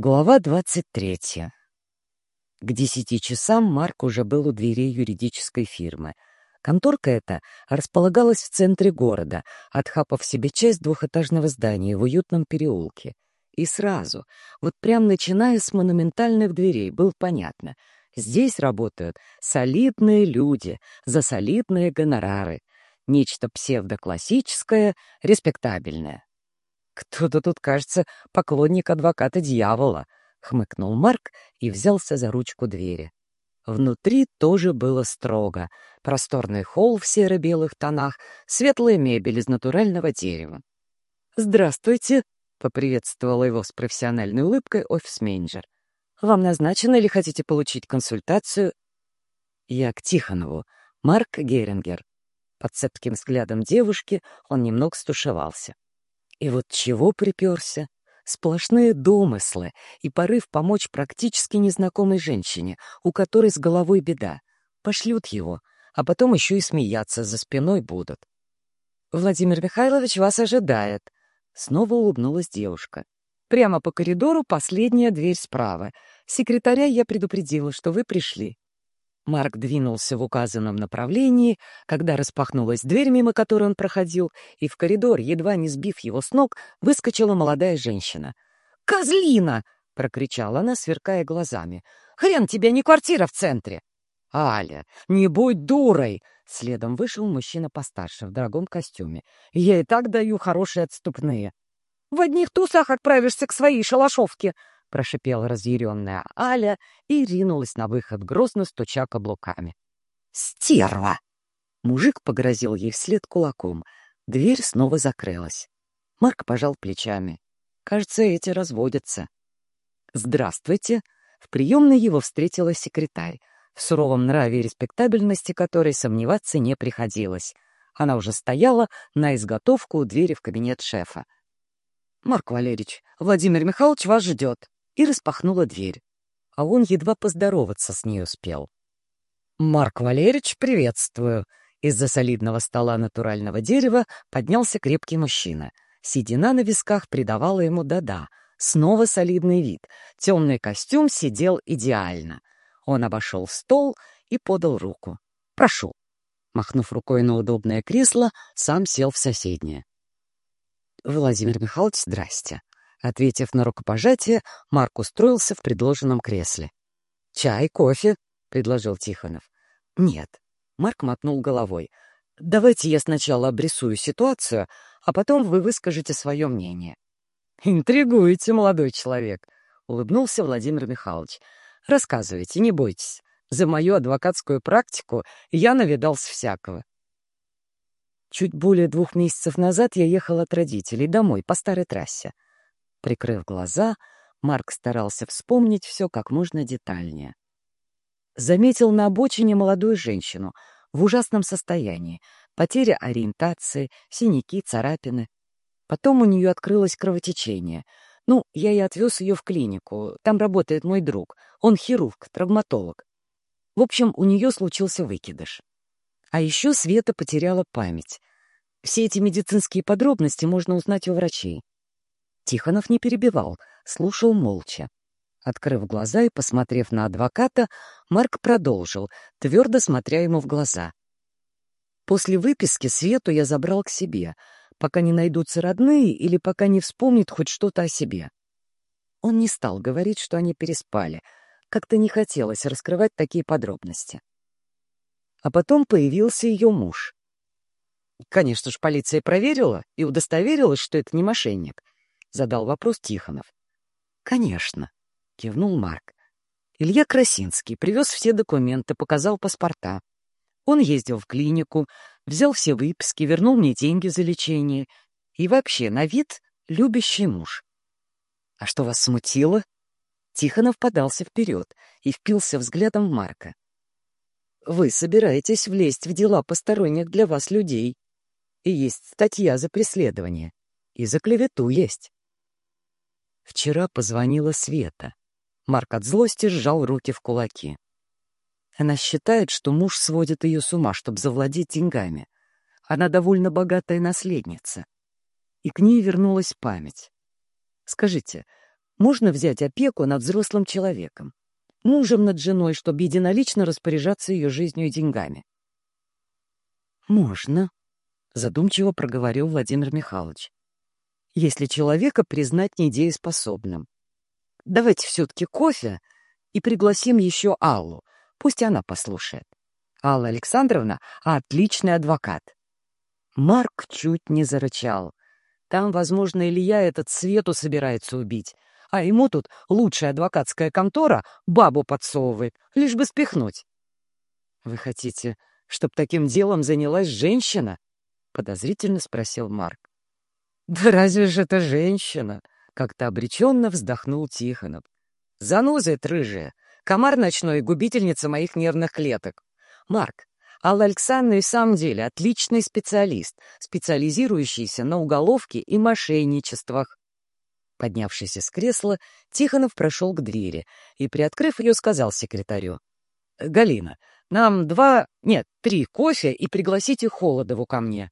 Глава двадцать третья. К десяти часам Марк уже был у дверей юридической фирмы. Конторка эта располагалась в центре города, отхапав себе часть двухэтажного здания в уютном переулке. И сразу, вот прям начиная с монументальных дверей, было понятно — здесь работают солидные люди за солидные гонорары. Нечто псевдоклассическое, респектабельное. «Кто-то тут, кажется, поклонник адвоката дьявола», — хмыкнул Марк и взялся за ручку двери. Внутри тоже было строго. Просторный холл в серо-белых тонах, светлая мебель из натурального дерева. «Здравствуйте», — поприветствовала его с профессиональной улыбкой офис-менеджер. «Вам назначено или хотите получить консультацию?» «Я к Тихонову. Марк Герингер». Под цепким взглядом девушки он немного стушевался. И вот чего приперся? Сплошные домыслы и порыв помочь практически незнакомой женщине, у которой с головой беда. Пошлют его, а потом еще и смеяться за спиной будут. «Владимир Михайлович вас ожидает», — снова улыбнулась девушка. «Прямо по коридору последняя дверь справа. Секретаря я предупредила, что вы пришли». Марк двинулся в указанном направлении, когда распахнулась дверь, мимо которой он проходил, и в коридор, едва не сбив его с ног, выскочила молодая женщина. «Козлина!» — прокричала она, сверкая глазами. «Хрен тебе, не квартира в центре!» «Аля, не будь дурой!» Следом вышел мужчина постарше, в дорогом костюме. «Я и так даю хорошие отступные». «В одних тусах отправишься к своей шалашовке!» — прошипела разъяренная Аля и ринулась на выход, грозно стуча каблуками. «Стерва!» Мужик погрозил ей вслед кулаком. Дверь снова закрылась. Марк пожал плечами. Кажется, эти разводятся. «Здравствуйте!» В приемной его встретила секретарь, в суровом нраве и респектабельности которой сомневаться не приходилось. Она уже стояла на изготовку у двери в кабинет шефа. «Марк Валерьевич, Владимир Михайлович вас ждет!» И распахнула дверь. А он едва поздороваться с ней успел. «Марк Валерьевич, приветствую!» Из-за солидного стола натурального дерева поднялся крепкий мужчина. Седина на висках придавала ему да-да. Снова солидный вид. Темный костюм сидел идеально. Он обошел стол и подал руку. «Прошу». Махнув рукой на удобное кресло, сам сел в соседнее. «Владимир Михайлович, здрасте. Ответив на рукопожатие, Марк устроился в предложенном кресле. «Чай, кофе?» — предложил Тихонов. «Нет». Марк мотнул головой. «Давайте я сначала обрисую ситуацию, а потом вы выскажете свое мнение». «Интригуете, молодой человек», — улыбнулся Владимир Михайлович. «Рассказывайте, не бойтесь. За мою адвокатскую практику я навидался всякого. Чуть более двух месяцев назад я ехал от родителей домой по старой трассе. Прикрыв глаза, Марк старался вспомнить все как можно детальнее. Заметил на обочине молодую женщину в ужасном состоянии, потеря ориентации, синяки, царапины. Потом у нее открылось кровотечение. Ну, я и отвез ее в клинику, там работает мой друг, он хирург, травматолог. В общем, у нее случился выкидыш. А еще Света потеряла память. Все эти медицинские подробности можно узнать у врачей. Тихонов не перебивал, слушал молча. Открыв глаза и посмотрев на адвоката, Марк продолжил, твердо смотря ему в глаза. «После выписки Свету я забрал к себе, пока не найдутся родные или пока не вспомнит хоть что-то о себе». Он не стал говорить, что они переспали. Как-то не хотелось раскрывать такие подробности. А потом появился ее муж. Конечно же, полиция проверила и удостоверилась, что это не мошенник —— задал вопрос Тихонов. «Конечно», — кивнул Марк. Илья Красинский привез все документы, показал паспорта. Он ездил в клинику, взял все выписки, вернул мне деньги за лечение. И вообще, на вид любящий муж. «А что вас смутило?» Тихонов подался вперед и впился взглядом в Марка. «Вы собираетесь влезть в дела посторонних для вас людей. И есть статья за преследование. И за клевету есть. Вчера позвонила Света. Марк от злости сжал руки в кулаки. Она считает, что муж сводит ее с ума, чтобы завладеть деньгами. Она довольно богатая наследница. И к ней вернулась память. Скажите, можно взять опеку над взрослым человеком, мужем над женой, чтобы единолично распоряжаться ее жизнью и деньгами. «Можно», — задумчиво проговорил Владимир Михайлович, «если человека признать недееспособным. Давайте все-таки кофе и пригласим еще Аллу, пусть она послушает. Алла Александровна — отличный адвокат». Марк чуть не зарычал. Там, возможно, Илья этот Свету собирается убить, а ему тут лучшая адвокатская контора бабу подсовывает, лишь бы спихнуть. «Вы хотите, чтобы таким делом занялась женщина?» — подозрительно спросил Марк. «Да разве же это женщина?» — как-то обреченно вздохнул Тихонов. «Заноза рыжая, комар ночной и губительница моих нервных клеток. Марк, Алла Александровна и в самом деле отличный специалист, специализирующийся на уголовке и мошенничествах. Поднявшись из кресла, Тихонов прошел к двери и, приоткрыв ее, сказал секретарю. — Галина, нам два, нет, три кофе и пригласите Холодову ко мне.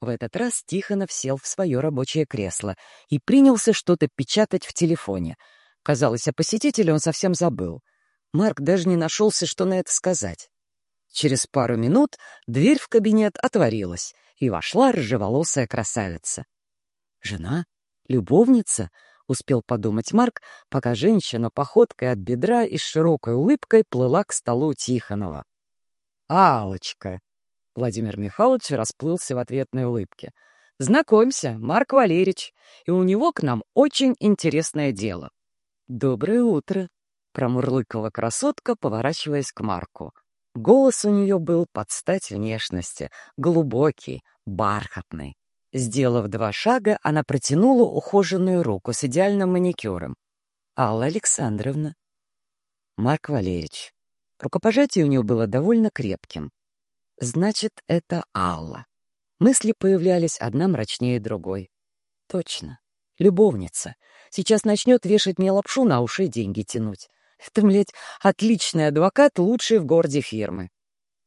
В этот раз Тихонов сел в свое рабочее кресло и принялся что-то печатать в телефоне. Казалось, о посетителе он совсем забыл. Марк даже не нашелся, что на это сказать. Через пару минут дверь в кабинет отворилась, и вошла рыжеволосая красавица. «Жена? Любовница?» — успел подумать Марк, пока женщина походкой от бедра и с широкой улыбкой плыла к столу Тихонова. «Алочка!» — Владимир Михайлович расплылся в ответной улыбке. «Знакомься, Марк Валерьевич, и у него к нам очень интересное дело». «Доброе утро!» — промурлыкала красотка, поворачиваясь к Марку. Голос у нее был под стать внешности, глубокий, бархатный. Сделав два шага, она протянула ухоженную руку с идеальным маникюром. «Алла Александровна». «Марк Валерьевич». Рукопожатие у нее было довольно крепким. «Значит, это Алла». Мысли появлялись одна мрачнее другой. «Точно. Любовница. Сейчас начнет вешать мне лапшу на уши и деньги тянуть. Это, млядь, отличный адвокат, лучший в городе фирмы.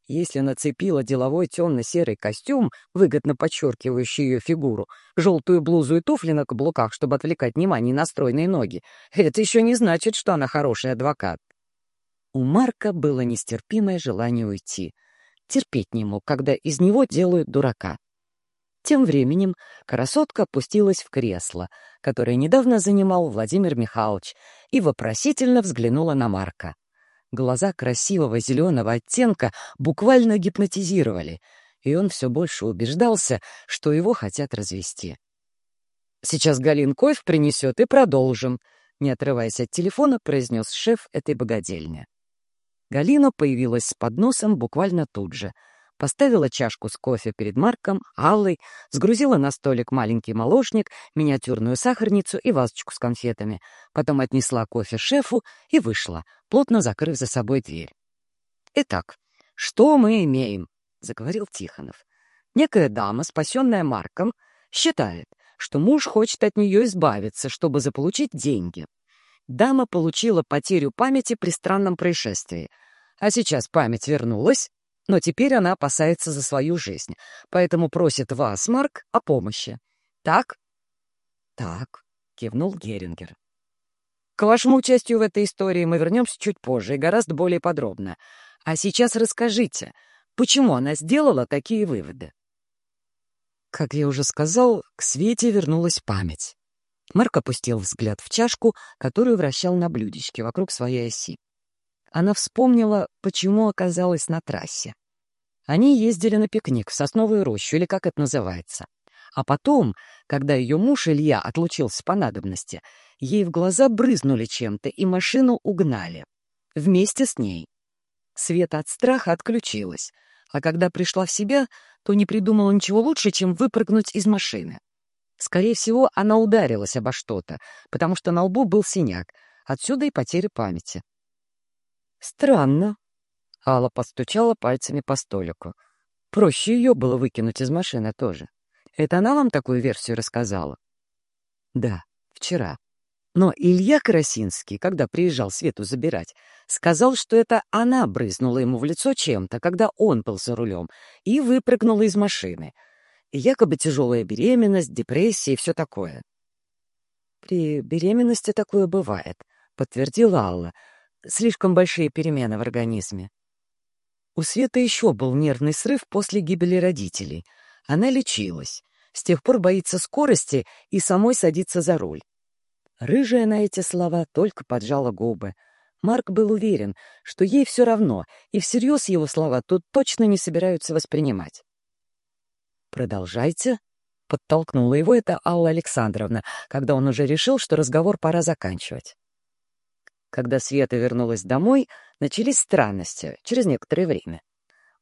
Если нацепила деловой темно-серый костюм, выгодно подчеркивающий ее фигуру, желтую блузу и туфли на каблуках, чтобы отвлекать внимание на стройные ноги, это еще не значит, что она хороший адвокат. У Марка было нестерпимое желание уйти. Терпеть не мог, когда из него делают дурака. Тем временем красотка опустилась в кресло, которое недавно занимал Владимир Михайлович, и вопросительно взглянула на Марка. Глаза красивого зеленого оттенка буквально гипнотизировали, и он все больше убеждался, что его хотят развести. «Сейчас Галин кофе принесет, и продолжим», — не отрываясь от телефона, произнес шеф этой богадельни. Галина появилась с подносом буквально тут же — поставила чашку с кофе перед Марком, Аллой, сгрузила на столик маленький молочник, миниатюрную сахарницу и вазочку с конфетами, потом отнесла кофе шефу и вышла, плотно закрыв за собой дверь. «Итак, что мы имеем?» — заговорил Тихонов. «Некая дама, спасенная Марком, считает, что муж хочет от нее избавиться, чтобы заполучить деньги. Дама получила потерю памяти при странном происшествии, а сейчас память вернулась, но теперь она опасается за свою жизнь, поэтому просит вас, Марк, о помощи. Так? Так, кивнул Герингер. К вашему участию в этой истории мы вернемся чуть позже и гораздо более подробно. А сейчас расскажите, почему она сделала такие выводы? Как я уже сказал, к Свете вернулась память. Марк опустил взгляд в чашку, которую вращал на блюдечке вокруг своей оси. Она вспомнила, почему оказалась на трассе. Они ездили на пикник в сосновую рощу, или как это называется. А потом, когда ее муж Илья отлучился по надобности, ей в глаза брызнули чем-то и машину угнали. Вместе с ней. Света от страха отключилась, а когда пришла в себя, то не придумала ничего лучше, чем выпрыгнуть из машины. Скорее всего, она ударилась обо что-то, потому что на лбу был синяк, отсюда и потеря памяти. Странно, Алла постучала пальцами по столику. Проще ее было выкинуть из машины тоже. Это она вам такую версию рассказала? Да, вчера. Но Илья Красинский, когда приезжал Свету забирать, сказал, что это она брызнула ему в лицо чем-то, когда он был за рулем, и выпрыгнула из машины. Якобы тяжелая беременность, депрессия и все такое. При беременности такое бывает, подтвердила Алла. Слишком большие перемены в организме. У Светы еще был нервный срыв после гибели родителей. Она лечилась. С тех пор боится скорости и самой садится за руль. Рыжая на эти слова только поджала губы. Марк был уверен, что ей все равно, и всерьез его слова тут точно не собираются воспринимать. «Продолжайте», — подтолкнула его это Алла Александровна, когда он уже решил, что разговор пора заканчивать. Когда Света вернулась домой, начались странности через некоторое время.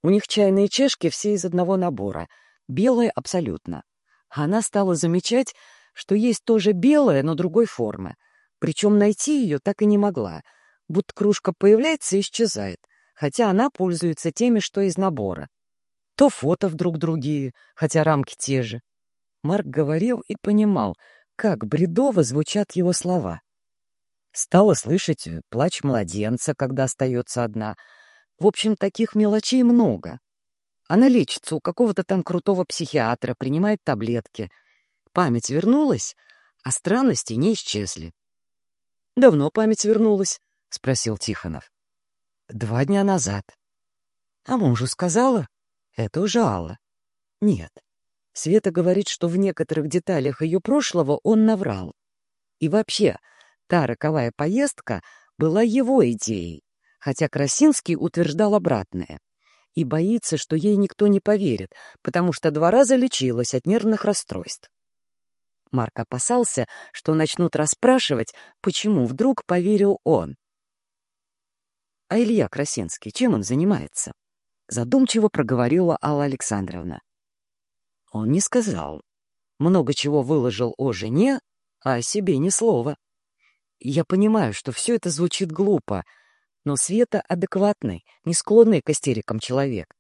У них чайные чашки все из одного набора, белые абсолютно. Она стала замечать, что есть тоже белая, но другой формы. Причем найти ее так и не могла — будто кружка появляется и исчезает, хотя она пользуется теми, что из набора. То фото вдруг другие, хотя рамки те же. Марк говорил и понимал, как бредово звучат его слова. Стала слышать плач младенца, когда остается одна. В общем, таких мелочей много. Она лечится у какого-то там крутого психиатра, принимает таблетки. Память вернулась, а странности не исчезли. Давно память вернулась, — спросил Тихонов. «Два дня назад». «А мужу сказала?» «Это уже Алла». «Нет. Света говорит, что в некоторых деталях ее прошлого он наврал. И вообще, та роковая поездка была его идеей, хотя Красинский утверждал обратное. И боится, что ей никто не поверит, потому что два раза лечилась от нервных расстройств. Марк опасался, что начнут расспрашивать, почему вдруг поверил он. А Илья Красинский, чем он занимается? Задумчиво проговорила Алла Александровна. Он не сказал. Много чего выложил о жене, а о себе ни слова. Я понимаю, что все это звучит глупо, но Света адекватный, не склонный к истерикам человек.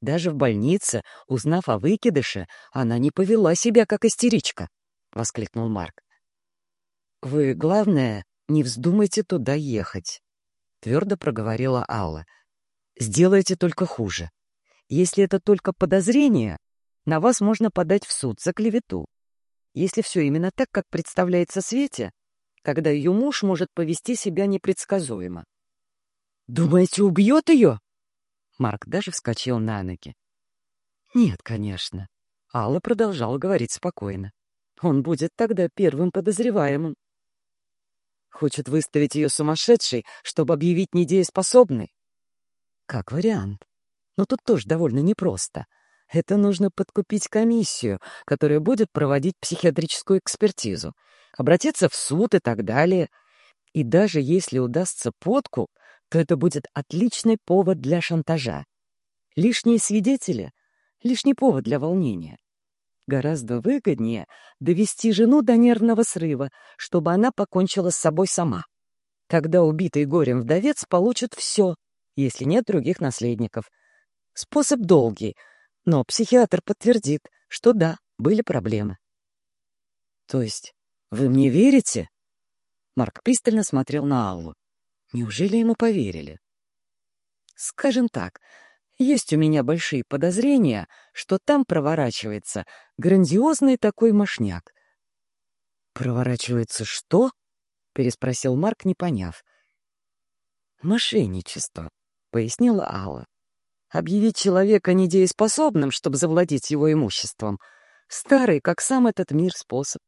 Даже в больнице, узнав о выкидыше, она не повела себя как истеричка, — воскликнул Марк. «Вы, главное, не вздумайте туда ехать твердо проговорила Алла. «Сделайте только хуже. Если это только подозрение, на вас можно подать в суд за клевету. Если все именно так, как представляется Свете, когда ее муж может повести себя непредсказуемо. «Думаете, убьет ее?» Марк даже вскочил на ноги. «Нет, конечно». Алла продолжала говорить спокойно. «Он будет тогда первым подозреваемым. Хочет выставить ее сумасшедшей, чтобы объявить недееспособной? Как вариант. Но тут тоже довольно непросто. Это нужно подкупить комиссию, которая будет проводить психиатрическую экспертизу, обратиться в суд и так далее. И даже если удастся подкуп, то это будет отличный повод для шантажа. Лишние свидетели — лишний повод для волнения. Гораздо выгоднее довести жену до нервного срыва, чтобы она покончила с собой сама. Тогда убитый горем вдовец получит все, если нет других наследников. Способ долгий, но психиатр подтвердит, что да, были проблемы. То есть вы мне верите? Марк пристально смотрел на Аллу. Неужели ему поверили? Скажем так, есть у меня большие подозрения, что там проворачивается грандиозный такой мошняк. «Проворачивается что?» — переспросил Марк, не поняв. «Мошенничество», — пояснила Алла. «Объявить человека недееспособным, чтобы завладеть его имуществом — старый, как сам этот мир, способ.